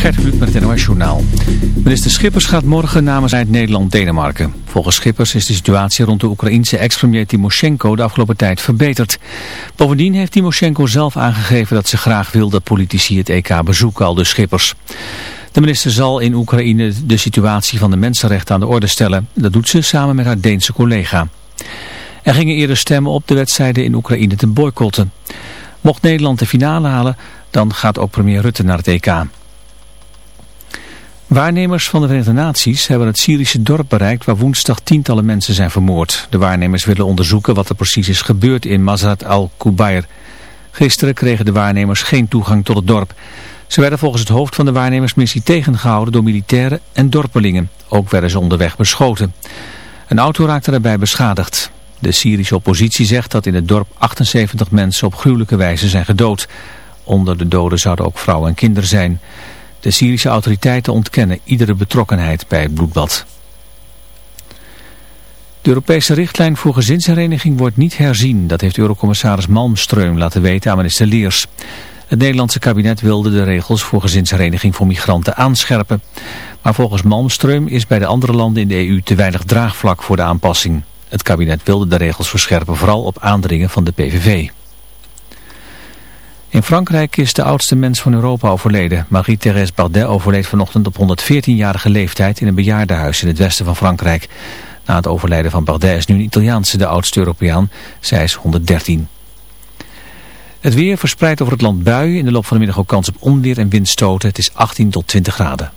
Gert Kluk met het NOS Journaal. Minister Schippers gaat morgen namens uit Nederland-Denemarken. Volgens Schippers is de situatie rond de Oekraïense ex-premier Timoshenko de afgelopen tijd verbeterd. Bovendien heeft Timoshenko zelf aangegeven dat ze graag wil dat politici het EK bezoeken, al de Schippers. De minister zal in Oekraïne de situatie van de mensenrechten aan de orde stellen. Dat doet ze samen met haar Deense collega. Er gingen eerder stemmen op de wedstrijden in Oekraïne te boycotten. Mocht Nederland de finale halen, dan gaat ook premier Rutte naar het EK. Waarnemers van de Verenigde Naties hebben het Syrische dorp bereikt waar woensdag tientallen mensen zijn vermoord. De waarnemers willen onderzoeken wat er precies is gebeurd in Mazrat al-Kubayr. Gisteren kregen de waarnemers geen toegang tot het dorp. Ze werden volgens het hoofd van de waarnemersmissie tegengehouden door militairen en dorpelingen. Ook werden ze onderweg beschoten. Een auto raakte daarbij beschadigd. De Syrische oppositie zegt dat in het dorp 78 mensen op gruwelijke wijze zijn gedood. Onder de doden zouden ook vrouwen en kinderen zijn. De Syrische autoriteiten ontkennen iedere betrokkenheid bij het bloedbad. De Europese richtlijn voor gezinshereniging wordt niet herzien. Dat heeft Eurocommissaris Malmström laten weten aan minister Leers. Het Nederlandse kabinet wilde de regels voor gezinshereniging voor migranten aanscherpen. Maar volgens Malmström is bij de andere landen in de EU te weinig draagvlak voor de aanpassing. Het kabinet wilde de regels verscherpen, vooral op aandringen van de PVV. In Frankrijk is de oudste mens van Europa overleden. Marie-Thérèse Bardet overleed vanochtend op 114-jarige leeftijd in een bejaardenhuis in het westen van Frankrijk. Na het overlijden van Bardet is nu een Italiaanse de oudste Europeaan. Zij is 113. Het weer verspreidt over het land buien. In de loop van de middag ook kans op onweer en windstoten. Het is 18 tot 20 graden.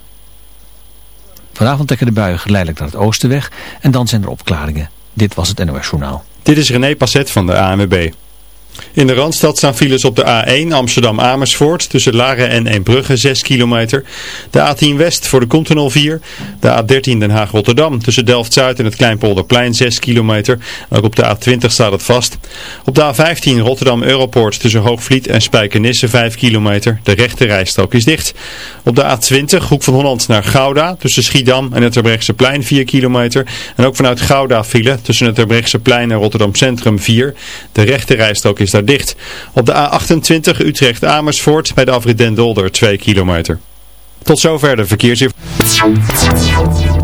Vanavond trekken de buien geleidelijk naar het oosten weg. En dan zijn er opklaringen. Dit was het NOS Journaal. Dit is René Passet van de ANWB. In de Randstad staan files op de A1 Amsterdam-Amersfoort tussen Laren en Eembrugge 6 kilometer. De A10 West voor de Continental 4. De A13 Den Haag-Rotterdam tussen Delft-Zuid en het Kleinpolderplein 6 kilometer. Ook op de A20 staat het vast. Op de A15 Rotterdam-Europoort tussen Hoogvliet en Spijkenisse 5 kilometer. De rechte rijstrook is dicht. Op de A20 Hoek van Holland naar Gouda tussen Schiedam en het plein 4 kilometer. En ook vanuit Gouda file tussen het plein en Rotterdam Centrum 4. De rechte rijstrook is daar dicht. Op de A28 Utrecht-Amersfoort bij de afrit Den Dolder 2 kilometer. Tot zover de verkeersinformatie.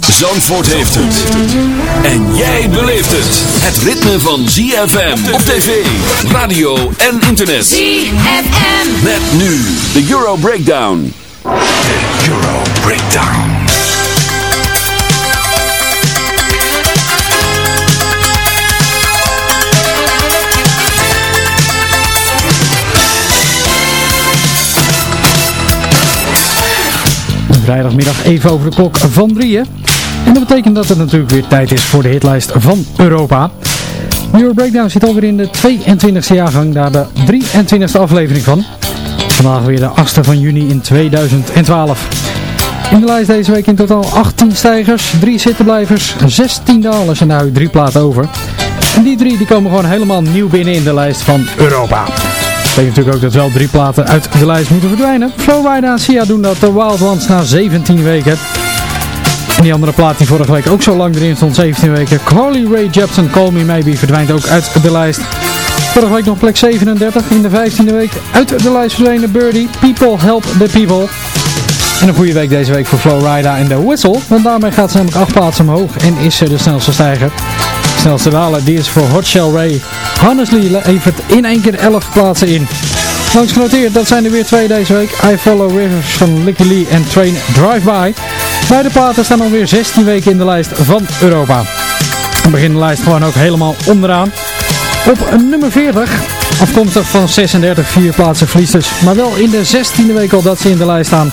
Zandvoort heeft het. En jij beleeft het. Het ritme van ZFM op tv, radio en internet. ZFM. Met nu de Euro Breakdown. De Euro Breakdown. Vrijdagmiddag even over de klok van drieën. En dat betekent dat het natuurlijk weer tijd is voor de hitlijst van Europa. Euro Breakdown zit alweer in de 22e jaargang, daar de 23e aflevering van. Vandaag weer de 8e van juni in 2012. In de lijst deze week in totaal 18 stijgers, 3 zittenblijvers, 16 dalers en nou 3 platen over. En die drie die komen gewoon helemaal nieuw binnen in de lijst van Europa. Dat betekent natuurlijk ook dat wel drie platen uit de lijst moeten verdwijnen. Flowrider en Sia doen dat de Wild Ones na 17 weken. En die andere plaat die vorige week ook zo lang erin stond, 17 weken. Carly Ray Jepsen, Call Me Maybe, verdwijnt ook uit de lijst. Vorige week nog plek 37 in de 15e week. Uit de lijst verdwenen Birdie, People Help the People. En een goede week deze week voor Flowrider en de Whistle. Want daarmee gaat ze namelijk 8 plaatsen omhoog en is ze de snelste stijger. Snelste daler die is voor Hot Shell Ray. Honestly levert in één keer 11 plaatsen in. Langs genoteerd, dat zijn er weer twee deze week. I Follow Rivers van Licky Lee en Train Drive By. Beide platen staan alweer 16 weken in de lijst van Europa. We beginnen de lijst gewoon ook helemaal onderaan. Op nummer 40, afkomstig van 36, vier plaatsen verlies dus. Maar wel in de 16e week al dat ze in de lijst staan.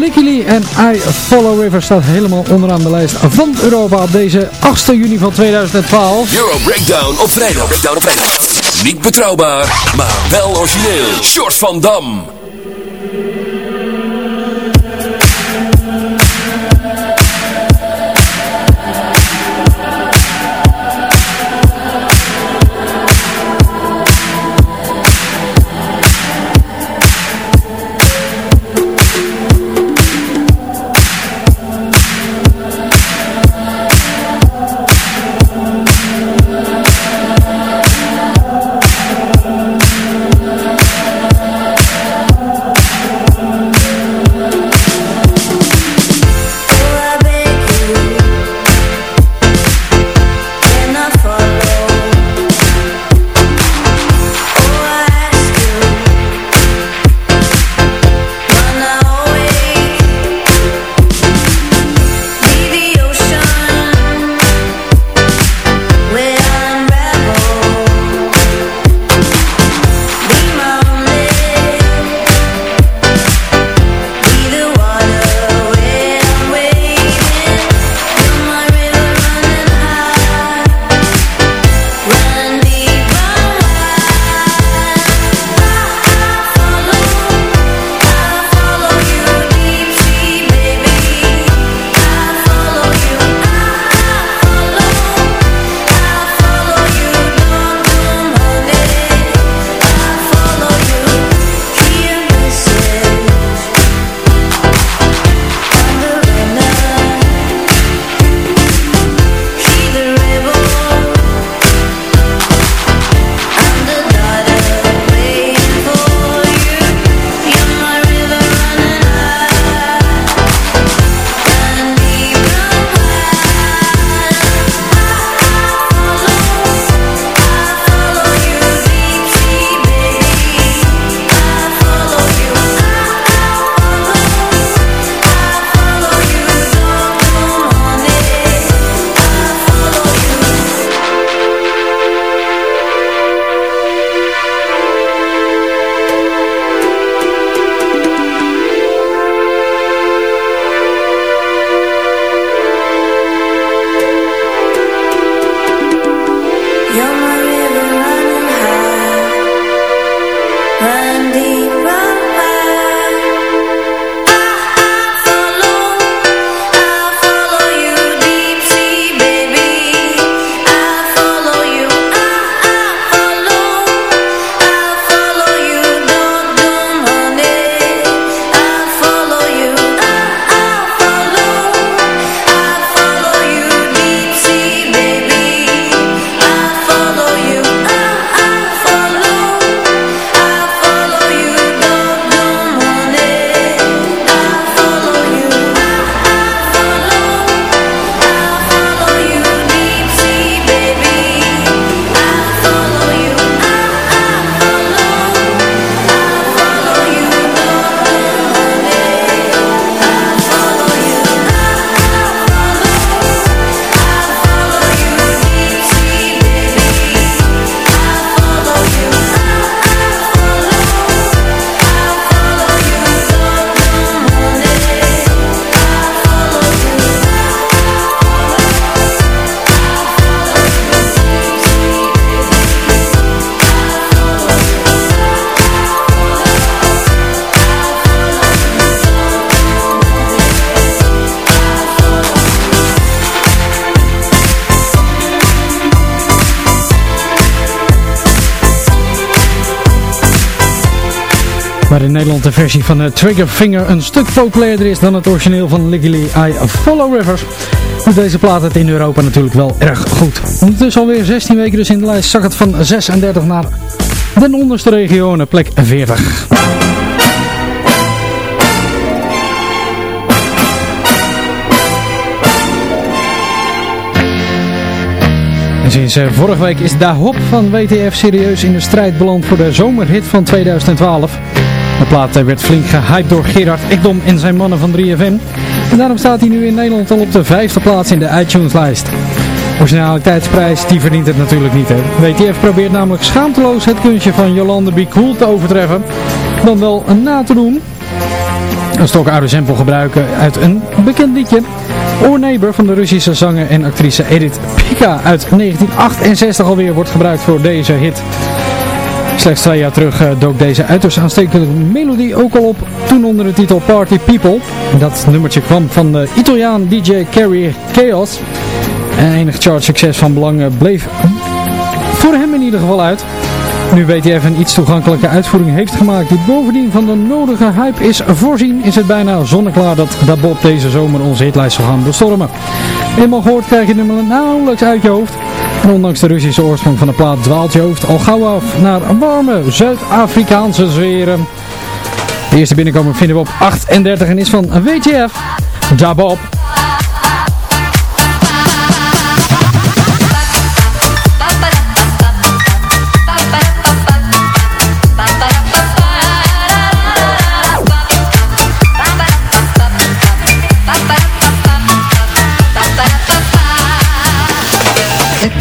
Licky Lee en I Follow River staat helemaal onderaan de lijst van Europa op deze 8 juni van 2012. Euro Breakdown op vrijdag. Breakdown op vrijdag. Niet betrouwbaar, maar wel origineel. Short van Dam. In Nederland de versie van uh, Trigger Finger een stuk populairder is dan het origineel van Liggy Lee I Follow Rivers. Deze plaat het in Europa natuurlijk wel erg goed. Ondertussen alweer 16 weken dus in de lijst zak het van 36 naar de onderste regionen, plek 40. En sinds uh, vorige week is Da Hop van WTF serieus in de strijd beland voor de zomerhit van 2012. De plaat werd flink gehyped door Gerard Ekdom en zijn mannen van 3FM. En daarom staat hij nu in Nederland al op de vijfde plaats in de iTunes-lijst. Originaliteitsprijs, die verdient het natuurlijk niet. Hè. WTF probeert namelijk schaamteloos het kunstje van Jolande Be Cool te overtreffen. Dan wel na te doen. Een stokoude sample gebruiken uit een bekend liedje. Our Neighbor van de Russische zanger en actrice Edith Pika uit 1968 alweer wordt gebruikt voor deze hit. Slechts twee jaar terug uh, dook deze uiterst aanstekelijke melodie ook al op, toen onder de titel Party People. Dat nummertje kwam van de Italiaan DJ Carrie Chaos. En enig chart succes van belang eh, bleef voor hem in ieder geval uit. Nu WTF een iets toegankelijke uitvoering heeft gemaakt die bovendien van de nodige hype is voorzien, is het bijna zonneklaar dat Da Bob deze zomer onze hitlijst zal gaan bestormen. Eenmaal gehoord krijg je nummer nauwelijks uit je hoofd. Ondanks de Russische oorsprong van de plaat dwaalt je hoofd al gauw af naar warme Zuid-Afrikaanse zweren. De eerste binnenkomer vinden we op 38 en is van WTF, Da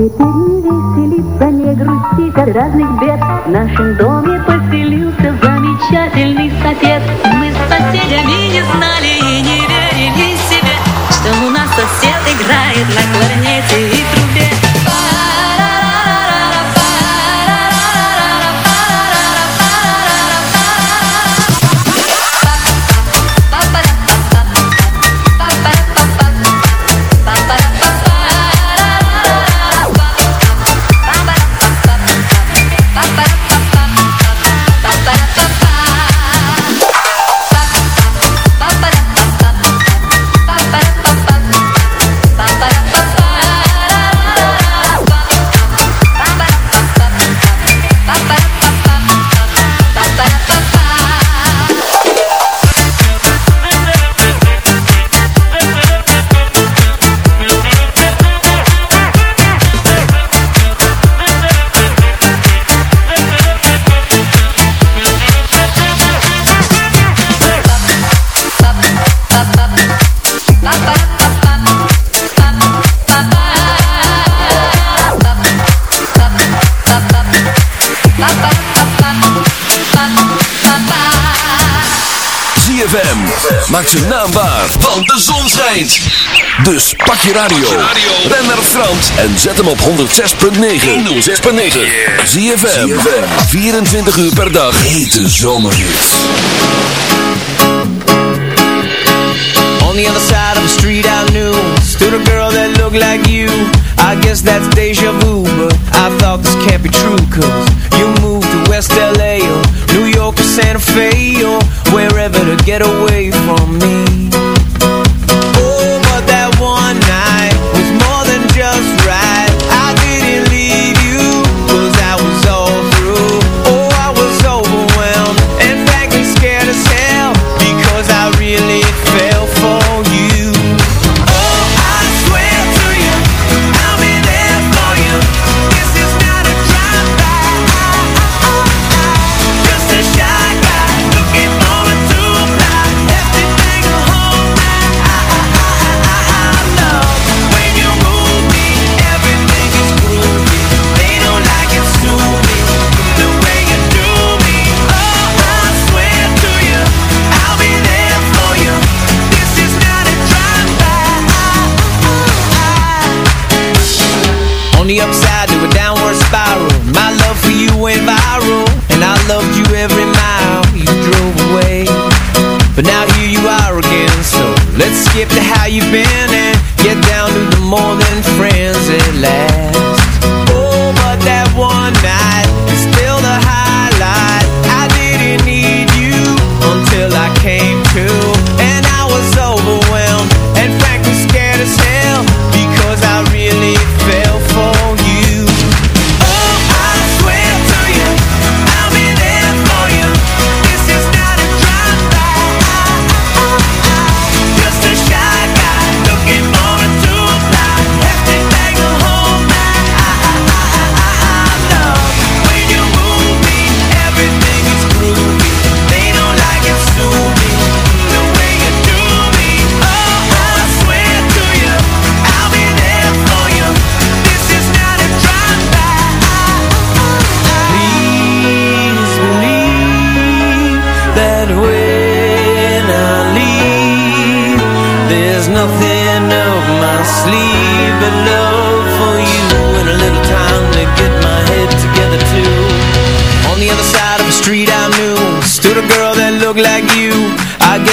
Теперь не веселиться, не грусти от разных бед в нашем доме. Maak zijn naam waar, want de zon schijnt. Dus pak je radio, ren naar Frans en zet hem op 106.9. 106.9. Zie je 24 uur per dag. Hete zomerhits. On the other side of the street I knew Stood a girl that looked like you I guess that's deja vu But I thought this can't be true Cause you moved to West LA Or New York or Santa Fe Or wherever to get away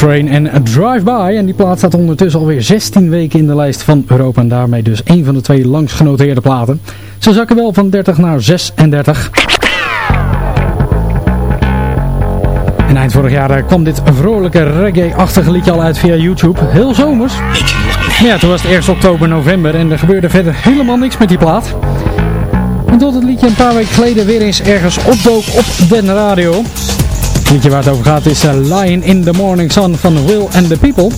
Train en a Drive-By. En die plaat staat ondertussen alweer 16 weken in de lijst van Europa. En daarmee dus een van de twee langst genoteerde platen. Ze zakken wel van 30 naar 36. En eind vorig jaar eh, kwam dit vrolijke reggae-achtige liedje al uit via YouTube. Heel zomers. Maar ja, toen was het eerst oktober, november en er gebeurde verder helemaal niks met die plaat. En tot het liedje een paar weken geleden weer eens ergens opdook op de radio. Liedje waar het over gaat is uh, Lion in the Morning Sun van Will and the People.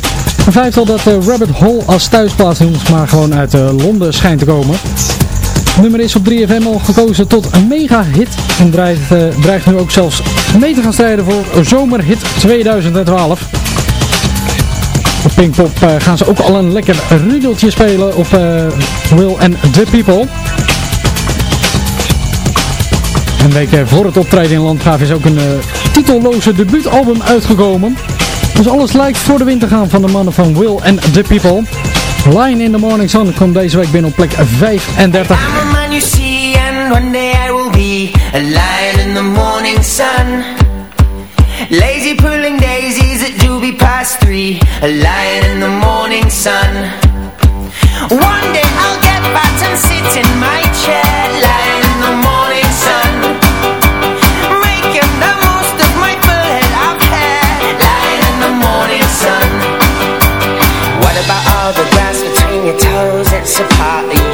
Een vijftal dat uh, Rabbit Hole als thuisplaats noemt, maar gewoon uit uh, Londen schijnt te komen. Het nummer is op 3FM al gekozen tot een mega hit en dreigt, nu ook zelfs mee te gaan strijden voor zomerhit 2012. Op Pinkpop gaan ze ook al een lekker rudeltje spelen op Will and the People. Een week voor het optreden in Landgraaf is ook een uh, titelloze debuutalbum uitgekomen. Dus alles lijkt voor de wind te gaan van de mannen van Will and the People. Line in the Morning Sun komt deze week binnen op plek 35. I'm a man you see and one day I will be a lion in the morning sun. Lazy pulling daisies at doobie past three, a lion in the morning sun. One day I'll get back and sit in my chair, lion of you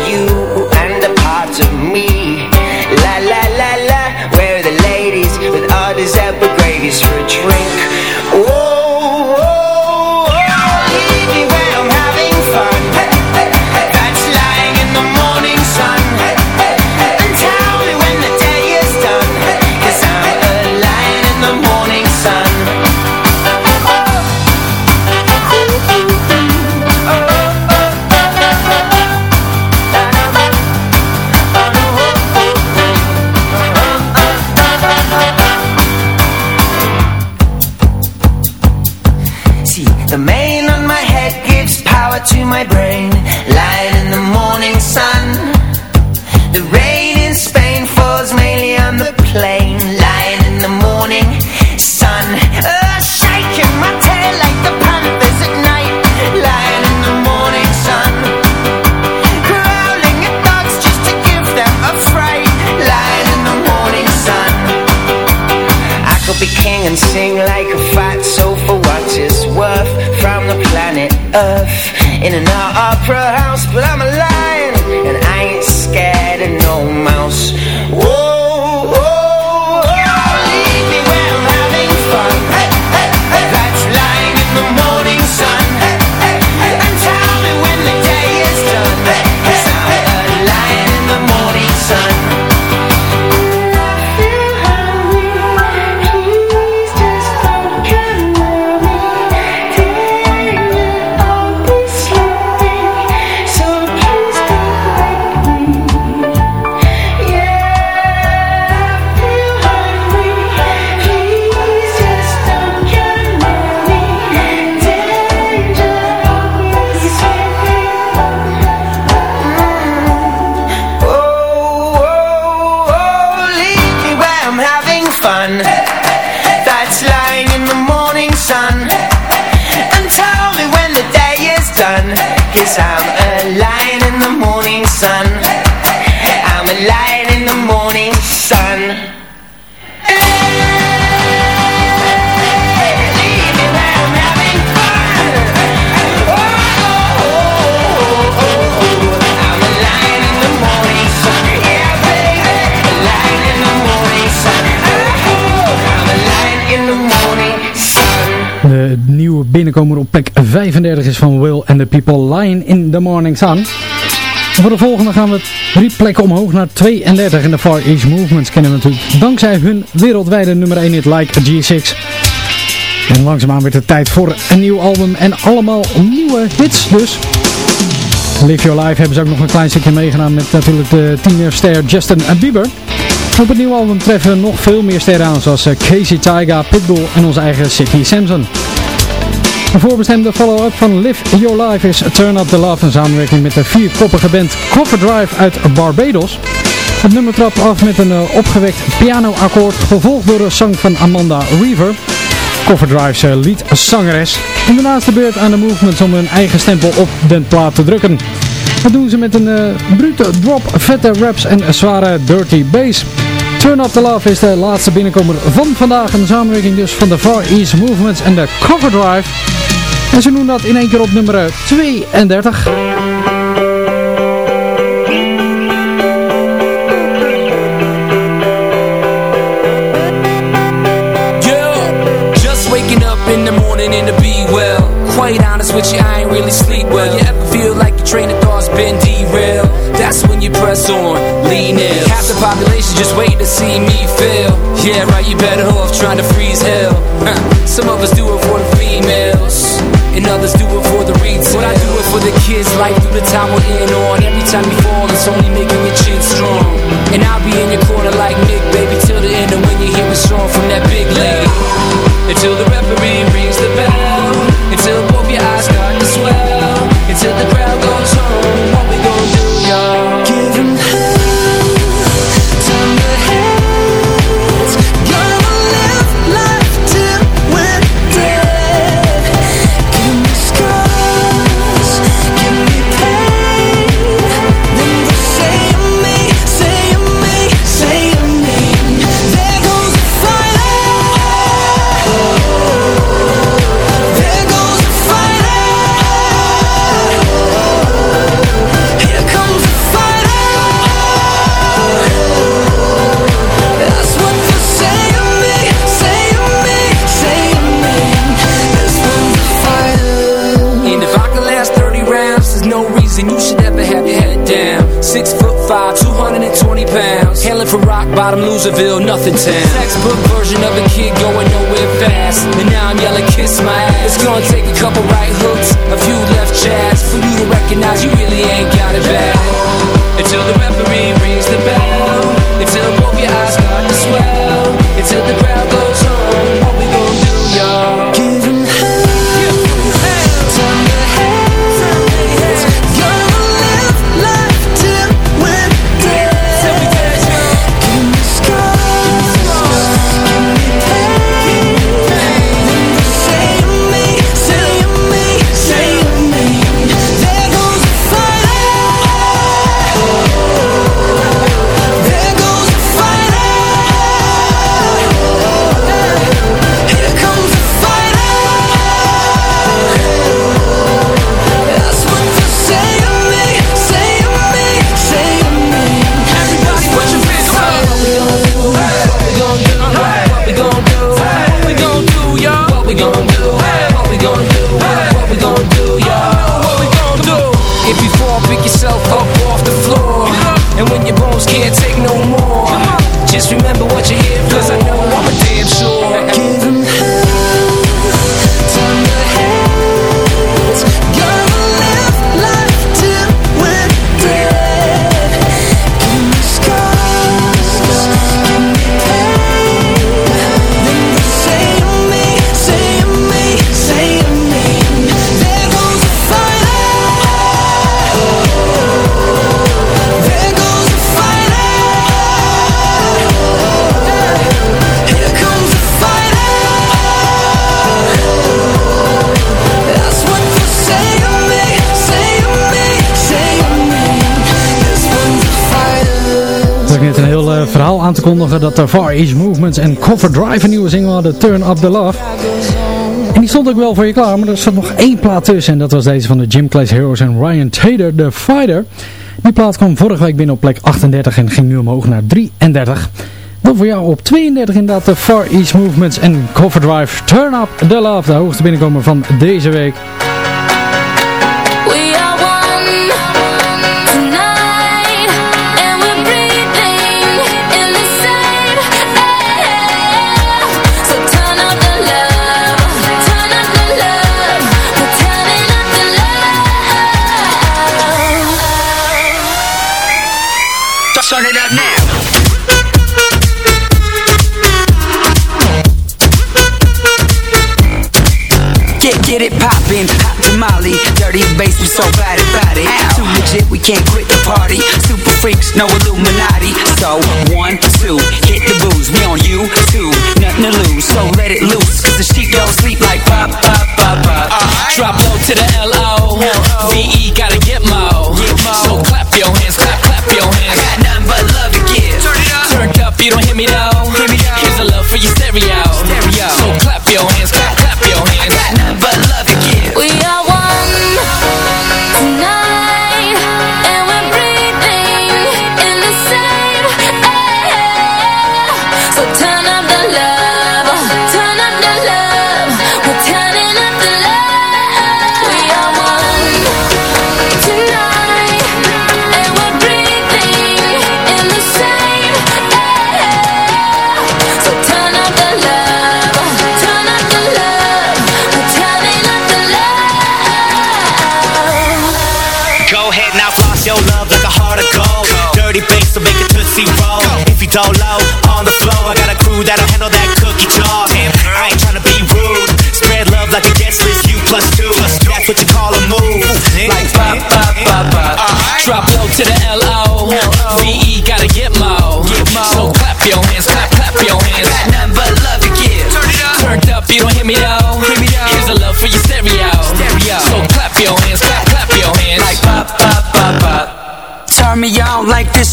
People Lying in the Morning Sun. voor de volgende gaan we drie plekken omhoog naar 32 in de Far East Movements kennen we natuurlijk dankzij hun wereldwijde nummer 1 hit Like a G6. En langzaamaan werd het tijd voor een nieuw album en allemaal nieuwe hits dus. Live Your Life hebben ze ook nog een klein stukje meegedaan met natuurlijk de tienerster Justin Bieber. Op het nieuwe album treffen we nog veel meer sterren aan zoals eh, Casey Tyga, Pitbull en onze eigen Sidney Samson. Een voorbestemde follow-up van Live Your Life is Turn Up The Love, een samenwerking met de vierkoppige band Cover Drive uit Barbados. Het nummer trapt af met een uh, opgewekt pianoakkoord, gevolgd door een zang van Amanda Reaver. Cover Drive's uh, zangeres. En daarnaast de beurt aan de movements om hun eigen stempel op de plaat te drukken. Dat doen ze met een uh, brute drop, vette raps en zware dirty bass. Turn Up The Love is de laatste binnenkomer van vandaag. Een samenwerking dus van de Far East Movements en de Cover Drive. En ze doen dat in één keer op nummer 32. in the morning and to be well. Quite honest with you, I ain't really sleep well. You ever feel like your train of thought's been derailed? That's when you press on, lean in. Half the population just wait to see me fail. Yeah, right, you better off trying to freeze hell. Some of us do it for the females And others do it for the retail But I do it for the kids, life through the time we're in on. Every time you fall, it's only making your chin strong. And I'll be in your corner like Mick, baby Till the end. Of when you hear a song from that big lady Until the referee rings the bell to 10 just remember what you're here aan te kondigen dat de Far East Movements en Cover Drive een nieuwe single hadden, Turn Up The Love. En die stond ook wel voor je klaar, maar er zat nog één plaat tussen en dat was deze van de Gym Class Heroes en Ryan Tater, The Fighter. Die plaat kwam vorige week binnen op plek 38 en ging nu omhoog naar 33. Dan voor jou op 32 inderdaad de Far East Movements en Cover Drive Turn Up The Love, de hoogste binnenkomer van deze week. So bad about it. Too legit, we can't quit the party. Super freaks, no Illuminati. So, one, two, hit the booze We on you, two, nothing to lose So let it loose, cause the sheep don't sleep like pop, pop, pop, pop. Right. Drop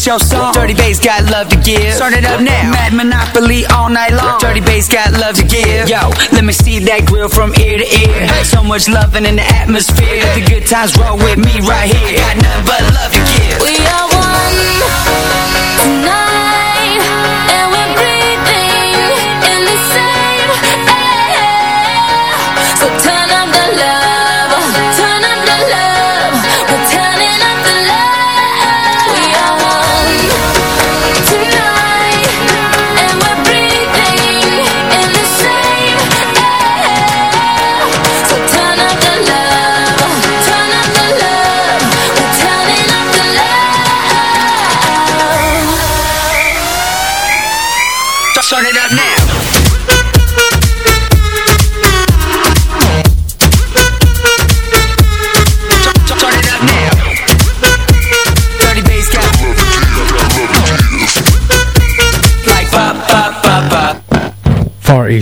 your song. Dirty bass got love to give. Turn it up now. Mad Monopoly all night long. Dirty bass got love to give. Yo, let me see that grill from ear to ear. So much loving in the atmosphere. Let the good times roll with me right here. Got nothing but love to give. We are one. Tonight,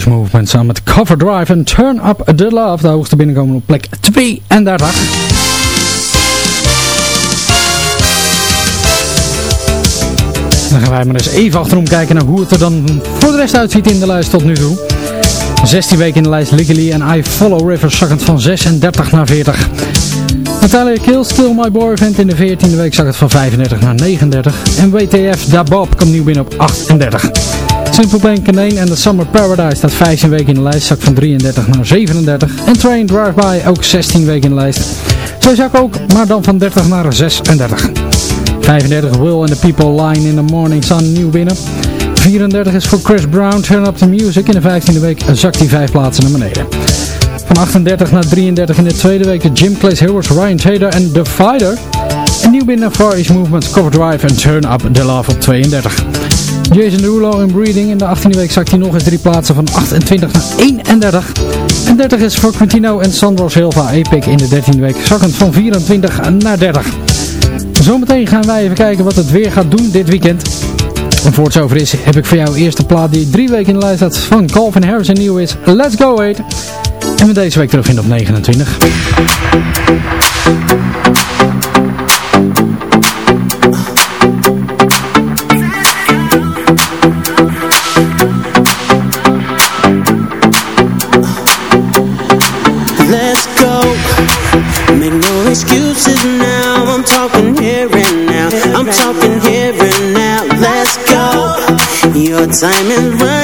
Movement samen met Cover Drive en Turn Up The Love. De hoogste binnenkomen op plek 32. Dan gaan wij maar eens even achterom kijken naar hoe het er dan voor de rest uitziet in de lijst tot nu toe. 16 weken in de lijst Legally en I Follow Rivers zakkend van 36 naar 40. Natalia Kills, Kill My Boyfriend in de 14e week zak het van 35 naar 39. En WTF Da Bob komt nieuw binnen op 38. Simple Plan Canane en The Summer Paradise staat 15 weken in de lijst, zak van 33 naar 37. En Train Drive By ook 16 weken in de lijst. Zij zak ook, maar dan van 30 naar 36. 35 Will and the People Line in the Morning Sun nieuw binnen. 34 is voor Chris Brown, Turn Up The Music. In de 15e week zakt hij 5 plaatsen naar beneden. Van 38 naar 33 in de tweede week de Jim Clay's Heroes, Ryan Taylor en The Fighter. En nieuw binnen Far East Movements, Cover Drive en Turn Up The Love op 32. Jason Derulo in Breathing. In de 18e week zakt hij nog eens drie plaatsen van 28 naar 31. En 30 is voor Quintino en Sandro Silva Epic in de 13e week zakkend van 24 naar 30. Zometeen gaan wij even kijken wat het weer gaat doen dit weekend. En voor het zover is, heb ik voor jou eerste plaat die drie weken in de lijst staat van Calvin Harris en nieuw is Let's Go 8. En we deze week terugvinden op 29. Time is running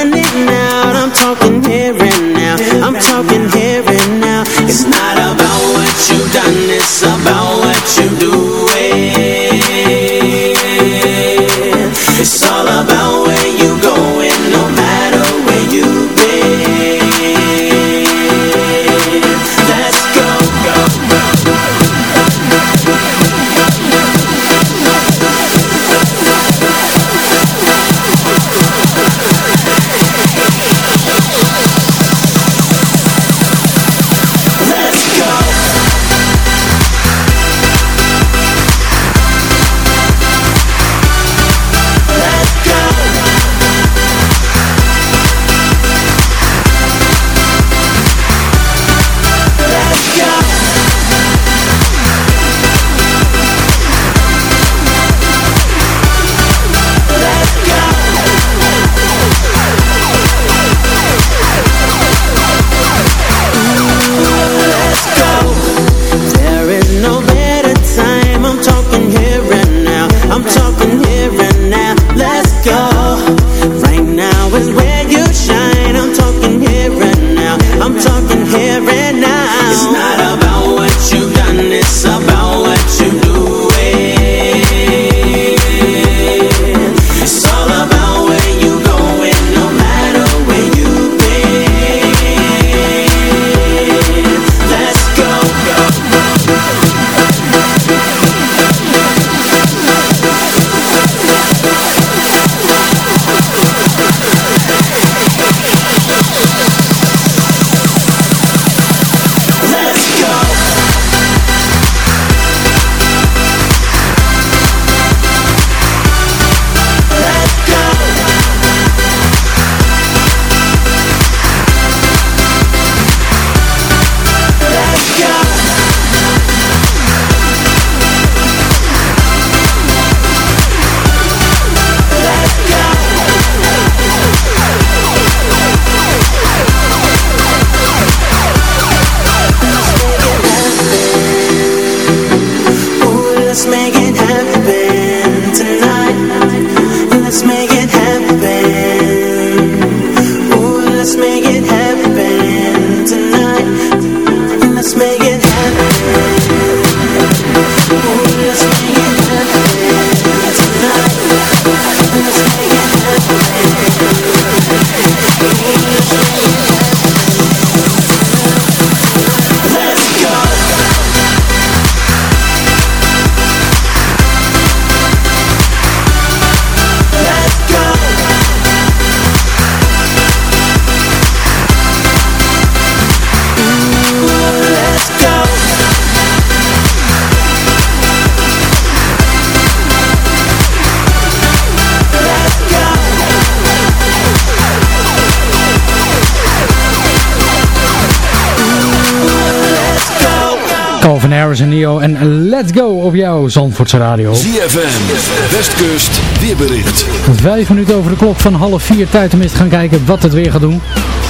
Calvin Harris en Neo en Let's Go op jouw Zandvoortse radio. ZFM, Westkust, weerbericht. Vijf minuten over de klok van half vier. Tijd om eens te gaan kijken wat het weer gaat doen.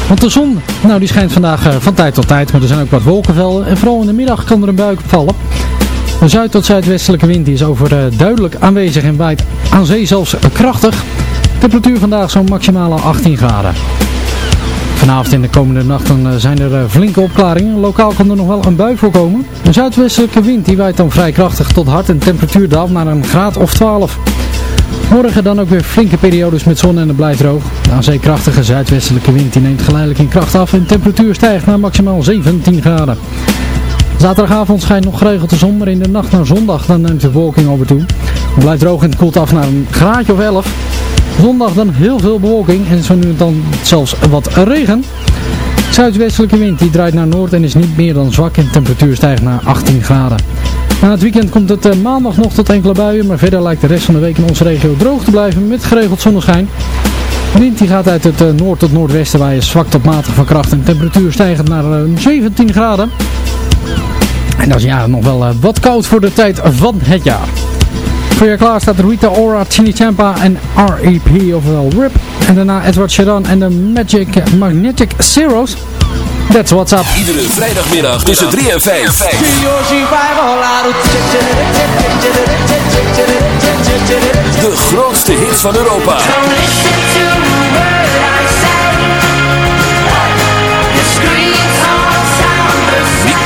Want de zon, nou die schijnt vandaag eh, van tijd tot tijd. Maar er zijn ook wat wolkenvelden. En vooral in de middag kan er een buik vallen. Een zuid- tot zuidwestelijke wind is overduidelijk aanwezig en waait aan zee zelfs krachtig. Temperatuur vandaag zo'n maximale 18 graden. Vanavond en de komende nacht eh, zijn er eh, flinke opklaringen. Lokaal kan er nog wel een bui voorkomen. Een zuidwestelijke wind die waait dan vrij krachtig tot hard en temperatuur daalt naar een graad of 12. Morgen dan ook weer flinke periodes met zon en het blijft droog. De aan krachtige zuidwestelijke wind die neemt geleidelijk in kracht af en temperatuur stijgt naar maximaal 17 graden. Zaterdagavond schijnt nog geregeld de zon, maar in de nacht naar zondag dan neemt de bewolking over toe. Het blijft droog en koelt af naar een graadje of 11. Zondag dan heel veel bewolking en zo nu en dan zelfs wat regen. Zuidwestelijke wind die draait naar noord en is niet meer dan zwak en de temperatuur stijgt naar 18 graden. Na het weekend komt het eh, maandag nog tot enkele buien, maar verder lijkt de rest van de week in onze regio droog te blijven met geregeld zonneschijn. De wind die gaat uit het eh, noord tot noordwesten waaien zwak tot matig van kracht en de temperatuur stijgt naar eh, 17 graden. En dat is ja nog wel eh, wat koud voor de tijd van het jaar. Voor je klaar staat Rita Ora, Chini Champa en R.E.P. ofwel RIP. En daarna Edward Sheeran en de Magic Magnetic Zeros. That's what's up. Iedere vrijdagmiddag tussen 3 en 5. De grootste hits van Europa.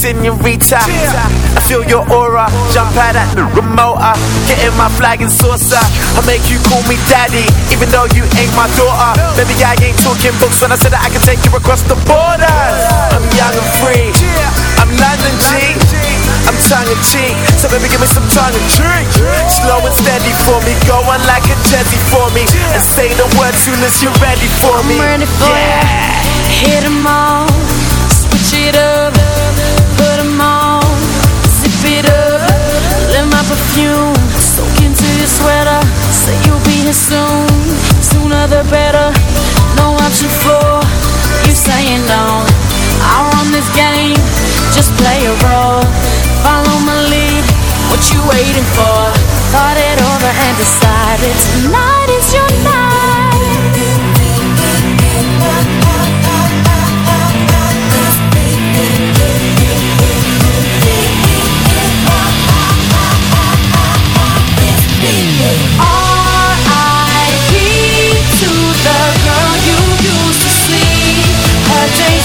Senorita. I feel your aura. Jump out at the remote. Getting my flag and saucer. I make you call me daddy, even though you ain't my daughter. Maybe I ain't talking books when I said that I can take you across the border. I'm young and free. I'm London G. I'm tongue in cheek, so baby give me some tongue and cheek Slow and steady for me, go on like a jetty for me And say the word soon as you're ready for me I'm ready for ya. Hit 'em all, switch it up, put 'em on, zip it up, let my perfume soak into your sweater. Say you'll be here soon, sooner the better. No option for you saying no. I run this game, just play a role. Follow my lead, what you waiting for? Thought it over and decided tonight is your R.I.P.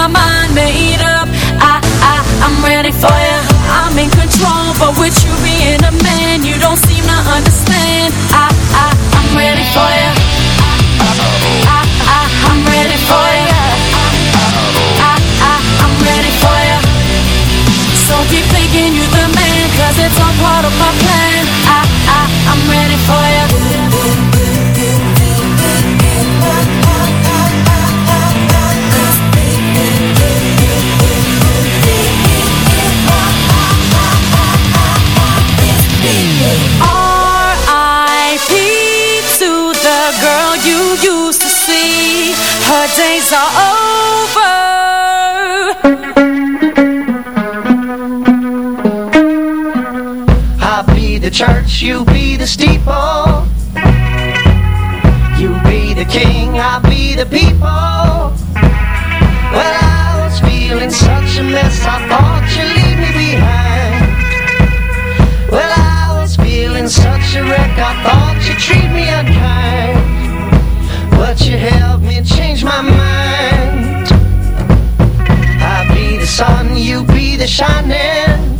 mamá. Days are over. I'll be the church, you be the steeple. You be the king, I'll be the people. Well, I was feeling such a mess, I thought you'd leave me behind. Well, I was feeling such a wreck, I thought You helped me change my mind. I'll be the sun, you be the shining.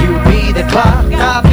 You be the clock, I'll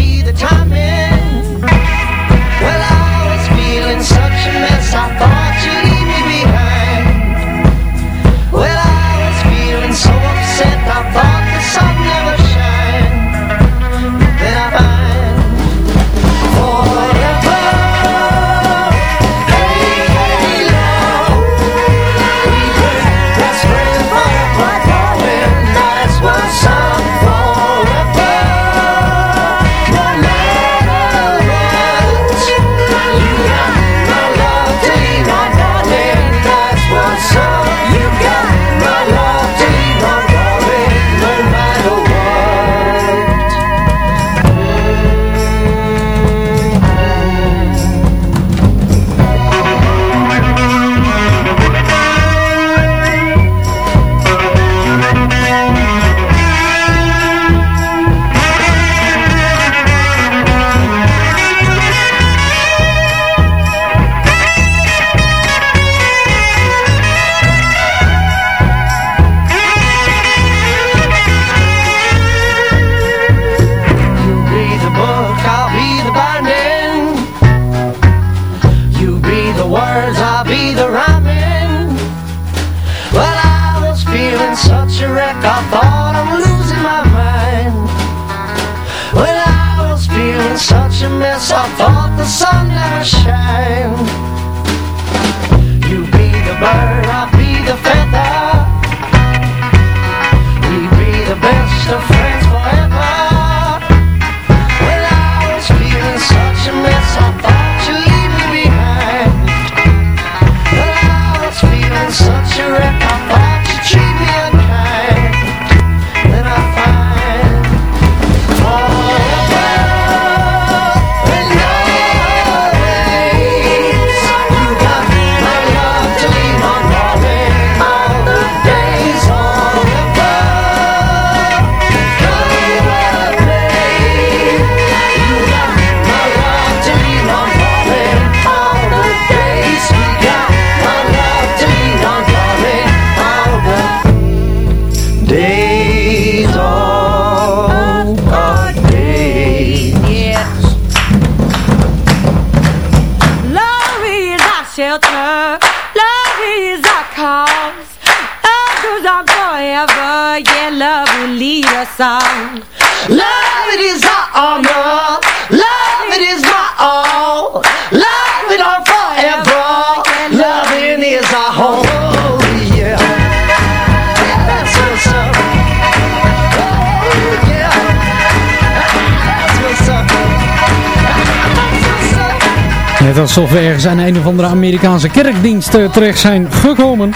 Alsof we ergens aan een of andere Amerikaanse kerkdienst eh, terecht zijn gekomen.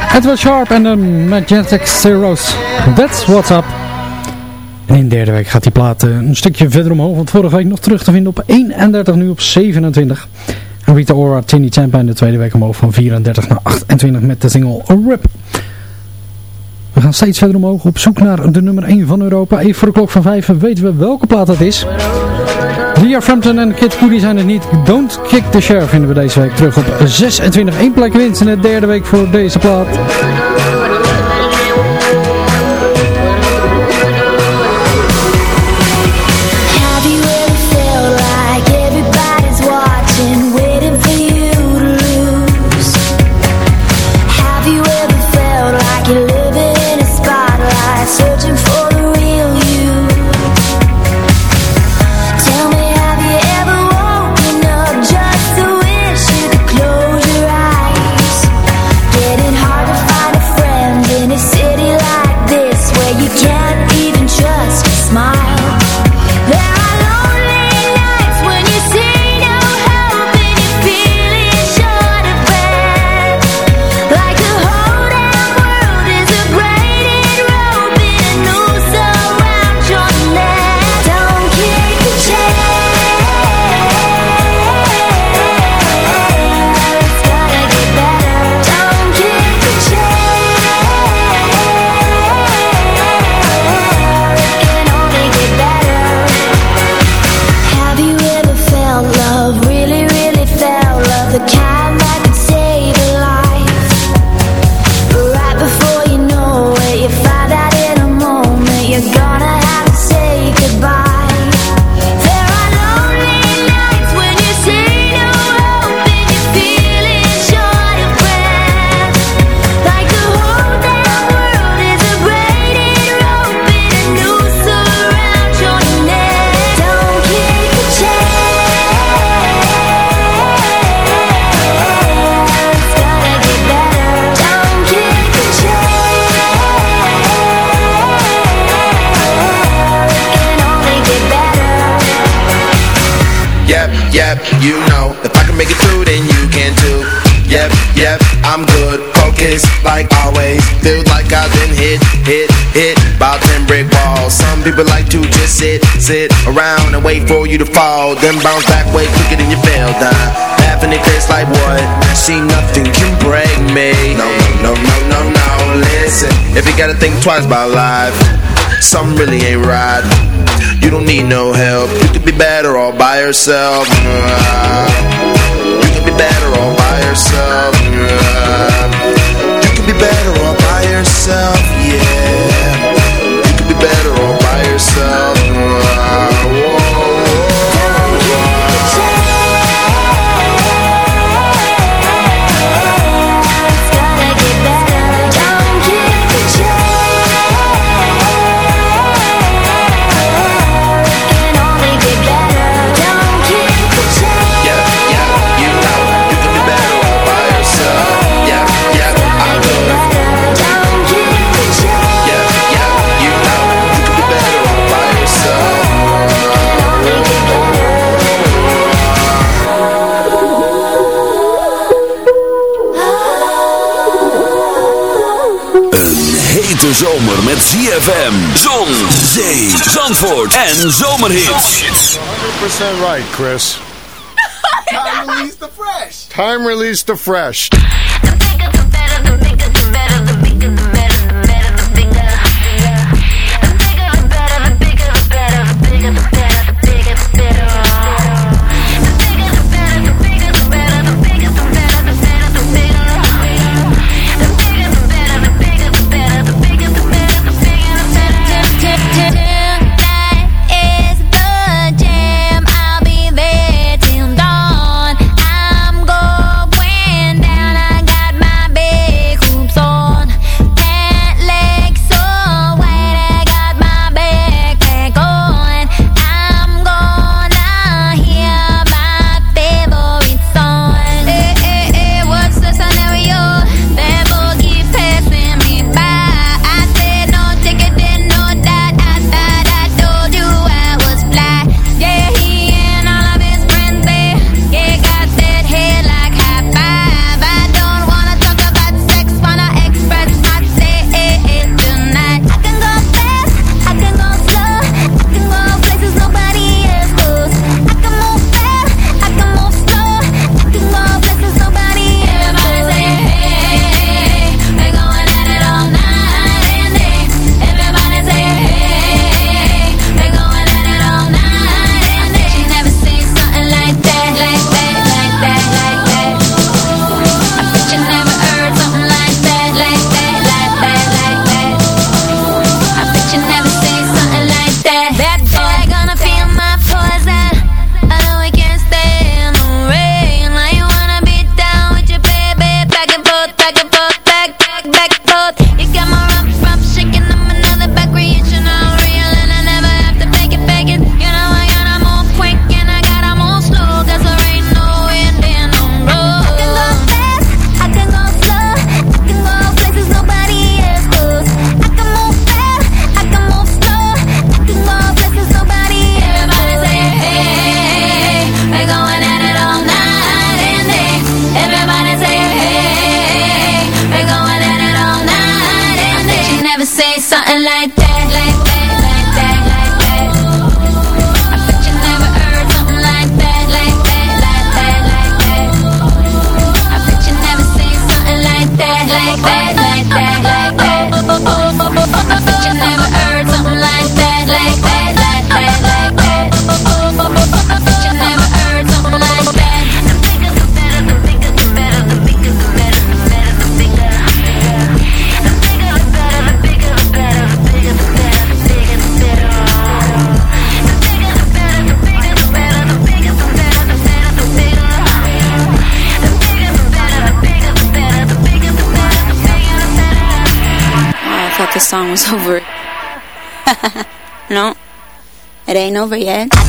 Het was Sharp en de Majestic Zeros. That's what's up. En in de derde week gaat die plaat eh, een stukje verder omhoog. Want vorige week nog terug te vinden op 31, nu op 27. En Rita Ora, Tini Champa in de tweede week omhoog van 34 naar 28 met de single Rip. We gaan steeds verder omhoog op zoek naar de nummer 1 van Europa. Even voor de klok van 5 weten we welke plaat dat is. Lia Frampton en Kid Cudi zijn het niet. Don't Kick the Sheriff vinden we deze week terug op 26. Eén plek winst in de derde week voor deze plaat. Wait for you to fall. Then bounce back way quicker than you fell down Laughing in face like what? See nothing can break me. No, no, no, no, no, no Listen, if you gotta think twice about life Something really ain't right. You don't need no help. You could be better all by yourself. You could be better all by yourself. You could be better all by yourself, yeah. You could be better all by yourself Een hete zomer met ZFM, zon, zee, zandvoort en zomerhits. 100% right, Chris. Time release the fresh. Time release the fresh. ain't over yet.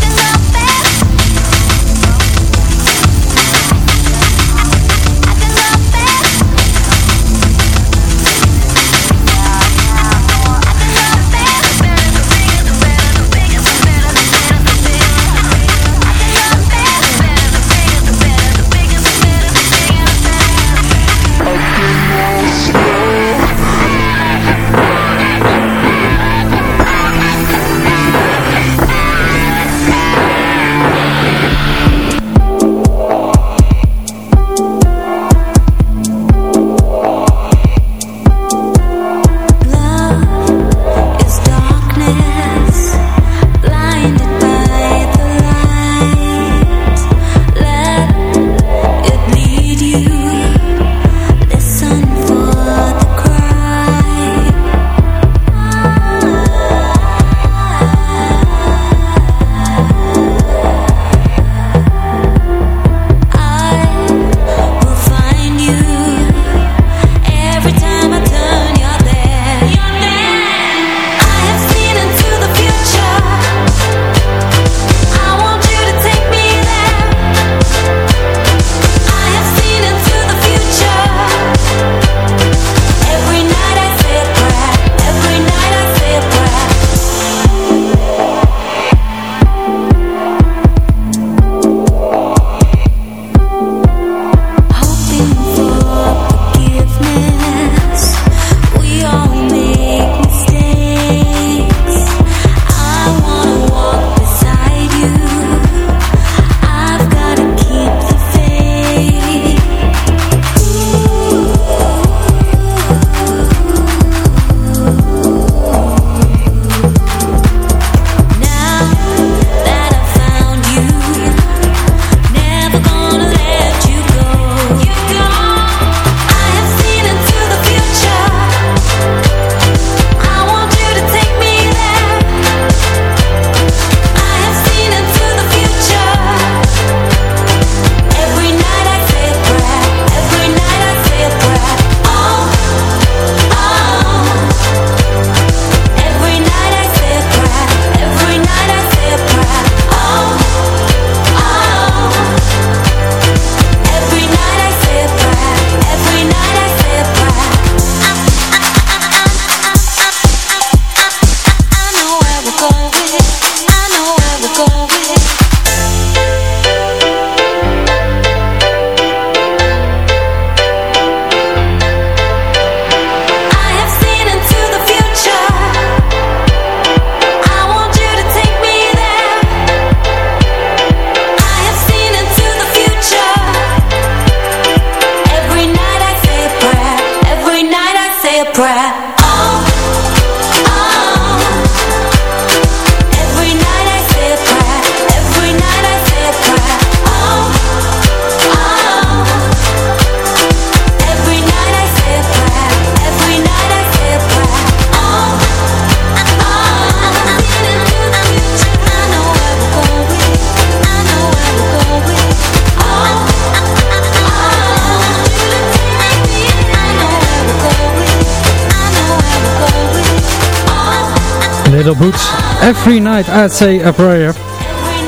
Every Night I'd a.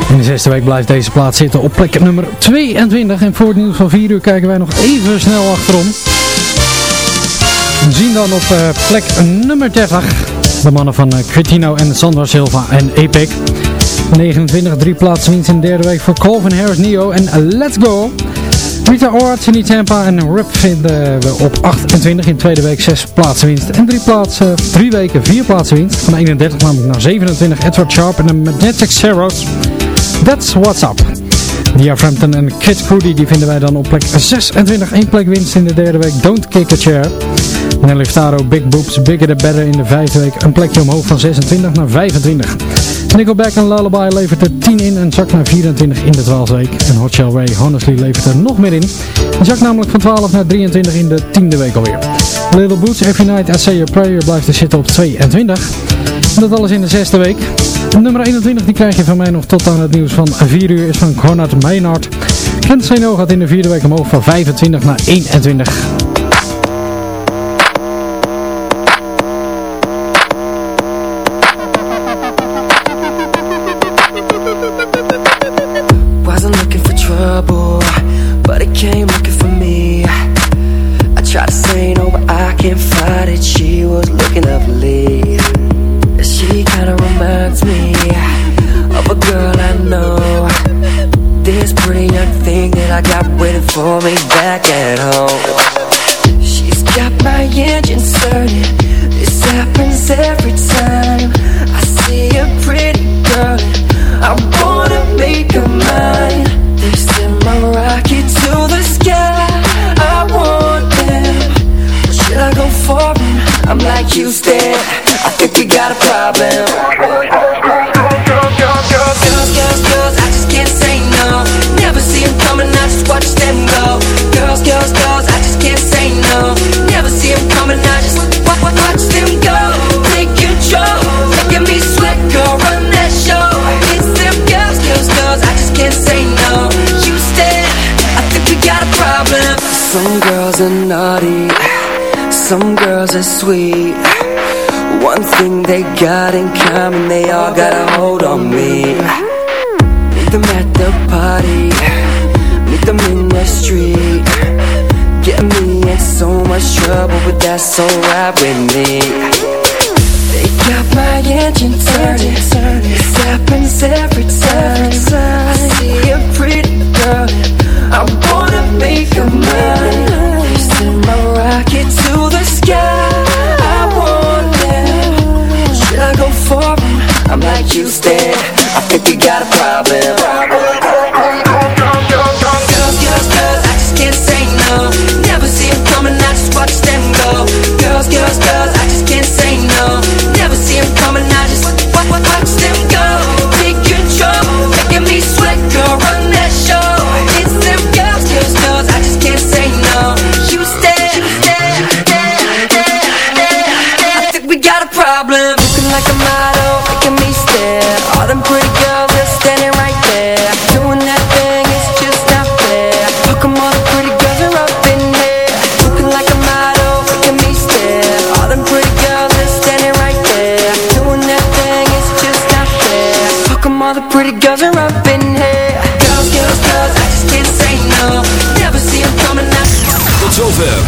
In de zesde week blijft deze plaats zitten op plek nummer 22. En voor het nieuws van 4 uur kijken wij nog even snel achterom. We zien dan op eh, plek nummer 30 de mannen van uh, Cretino en Sandra Silva en Epic. 29, drie plaatsen winst in de derde week voor Calvin Harris Neo en Let's Go. Rita Ora, Tini Tampa en Rip vinden we op 28 in de tweede week 6 plaatsen winst. En drie, plaatsen, drie weken 4 plaatsen winst. Van 31 namelijk naar 27 Edward Sharp en de Magnetic Zeros. That's What's Up. Dia Frampton en Kid Cudi die vinden wij dan op plek 26. één plek winst in de derde week. Don't Kick a Chair. Nelly Furtado, Big Boobs, Bigger the Better in de vijfde week. Een plekje omhoog van 26 naar 25. Nickelback en Lullaby levert er 10 in en zakt naar 24 in de 12e week. En Hot Shell Ray Honestly levert er nog meer in. En zakt namelijk van 12 naar 23 in de 10e week alweer. Little Boots, Every Night I Say Your Prayer blijft er zitten op 22. En dat alles in de zesde week. Nummer 21 die krijg je van mij nog tot aan het nieuws van 4 uur is van Conrad Maynard. Kent Seno gaat in de vierde week omhoog van 25 naar 21. Girls are sweet. One thing they got in common, they all got a hold on me. Meet them at the party, meet them in the street. Get me in so much trouble, but that's alright with me. They got my engine turning, this happens every time. I see a pretty girl, I wanna make her mine. Like Houston. I think we got a problem.